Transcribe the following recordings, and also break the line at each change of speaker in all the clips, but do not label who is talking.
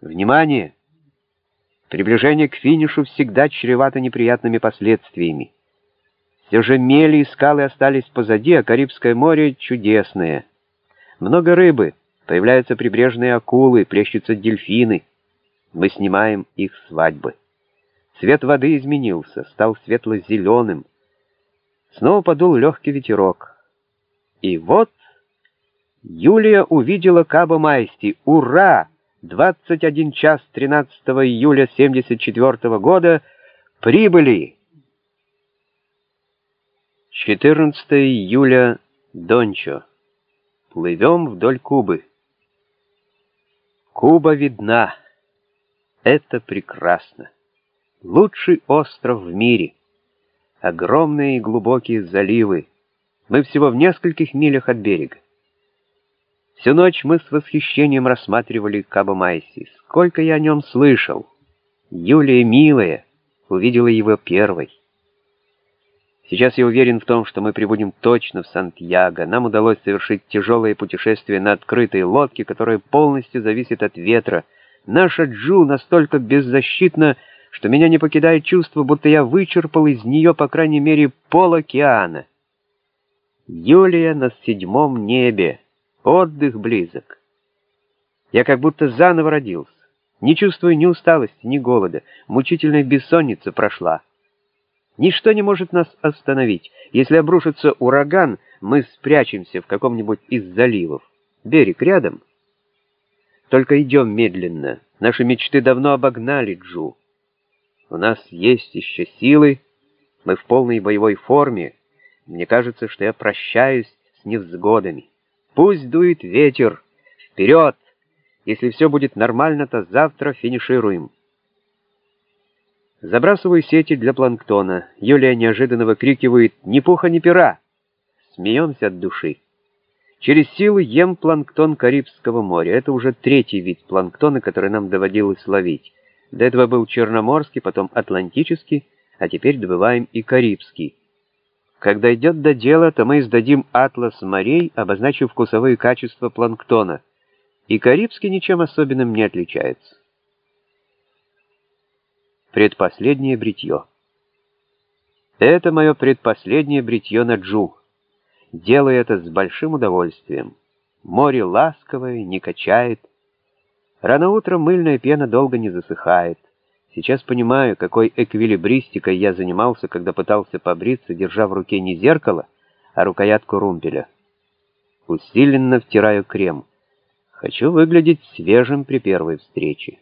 Внимание! Приближение к финишу всегда чревато неприятными последствиями. Все же мели и скалы остались позади, а Карибское море чудесное. Много рыбы, появляются прибрежные акулы, плещутся дельфины. Мы снимаем их свадьбы. Цвет воды изменился, стал светло-зеленым. Снова подул легкий ветерок. И вот Юлия увидела Каба Майсти. Ура! 21 час 13 июля 74 года прибыли. 14 июля Дончо. Плывем вдоль Кубы. Куба видна. Это прекрасно. Лучший остров в мире. Огромные и глубокие заливы. Мы всего в нескольких милях от берега. Всю ночь мы с восхищением рассматривали Каба Майси. Сколько я о нем слышал. Юлия, милая, увидела его первой. Сейчас я уверен в том, что мы прибудем точно в Сантьяго. Нам удалось совершить тяжелое путешествие на открытой лодке, которая полностью зависит от ветра. Наша Джу настолько беззащитна, что меня не покидает чувство, будто я вычерпал из нее, по крайней мере, пол океана. Юлия на седьмом небе. Отдых близок. Я как будто заново родился. Не чувствую ни усталости, ни голода. Мучительная бессонница прошла. Ничто не может нас остановить. Если обрушится ураган, мы спрячемся в каком-нибудь из заливов. Берег рядом. Только идем медленно. Наши мечты давно обогнали Джу. У нас есть еще силы. Мы в полной боевой форме. Мне кажется, что я прощаюсь с невзгодами. Пусть дует ветер. Вперед! Если все будет нормально, то завтра финишируем. Забрасываю сети для планктона. Юлия неожиданно выкрикивает «Ни пуха, ни пера!» Смеемся от души. Через силу ем планктон Карибского моря. Это уже третий вид планктона, который нам доводилось ловить. До этого был черноморский, потом атлантический, а теперь добываем и карибский. Когда идет до дела, то мы издадим атлас морей, обозначив вкусовые качества планктона, и Карибский ничем особенным не отличается. Предпоследнее бритье. Это мое предпоследнее бритье на джу. Делаю это с большим удовольствием. Море ласковое, не качает. Рано утром мыльная пена долго не засыхает. Сейчас понимаю, какой эквилибристикой я занимался, когда пытался побриться, держа в руке не зеркало, а рукоятку румпеля. Усиленно втираю крем. Хочу выглядеть свежим при первой встрече.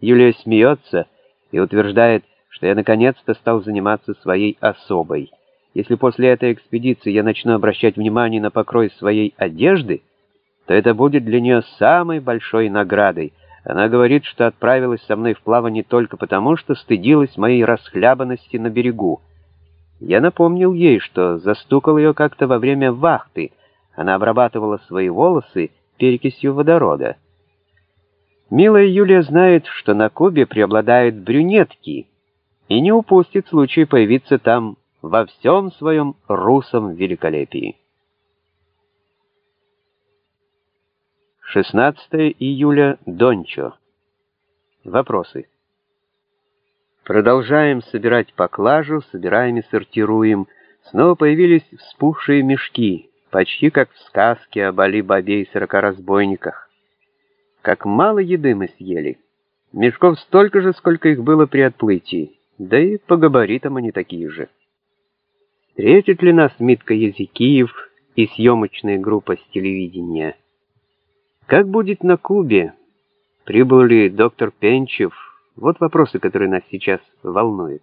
Юлия смеется и утверждает, что я наконец-то стал заниматься своей особой. Если после этой экспедиции я начну обращать внимание на покрой своей одежды, то это будет для нее самой большой наградой — она говорит, что отправилась со мной в плавание только потому, что стыдилась моей расхлябанности на берегу. Я напомнил ей, что застукал ее как-то во время вахты. Она обрабатывала свои волосы перекисью водорода. Милая Юлия знает, что на Кубе преобладают брюнетки, и не упустит случай появиться там во всем своем русом великолепии. 16 июля, Дончо. Вопросы. Продолжаем собирать поклажу, собираем и сортируем. Снова появились вспухшие мешки, почти как в сказке об Али-Бабе и сорока разбойниках. Как мало еды мы съели. Мешков столько же, сколько их было при отплытии, да и по габаритам они такие же. Встретит ли нас Митка Языкиев и съемочная группа с телевидения? Как будет на Кубе? Прибыл ли доктор Пенчев? Вот вопросы, которые нас сейчас волнуют.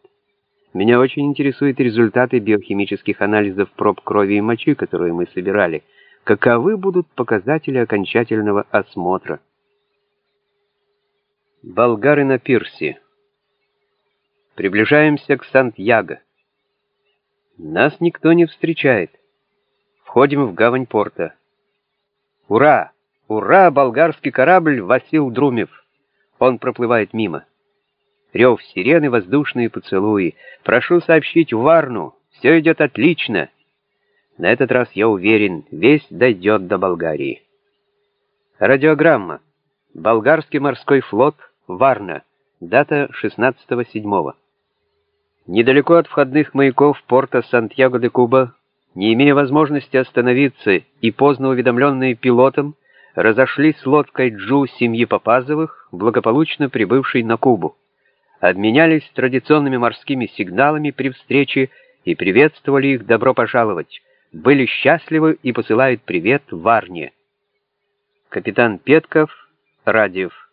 Меня очень интересуют результаты биохимических анализов проб крови и мочи, которые мы собирали. Каковы будут показатели окончательного осмотра? Болгары на пирсе. Приближаемся к Сантьяго. Нас никто не встречает. Входим в гавань порта. Ура! «Ура! Болгарский корабль Васил Друмев!» Он проплывает мимо. Рев сирены, воздушные поцелуи. «Прошу сообщить Варну, все идет отлично!» На этот раз, я уверен, весь дойдет до Болгарии. Радиограмма. Болгарский морской флот, Варна, дата 16.07. Недалеко от входных маяков порта Сантьяго-де-Куба, не имея возможности остановиться и поздно уведомленные пилотом, разошлись с лодкой Джу семьи Попазовых, благополучно прибывшей на Кубу. Обменялись традиционными морскими сигналами при встрече и приветствовали их «добро пожаловать», были счастливы и посылают привет Варне. Капитан Петков, Радиев.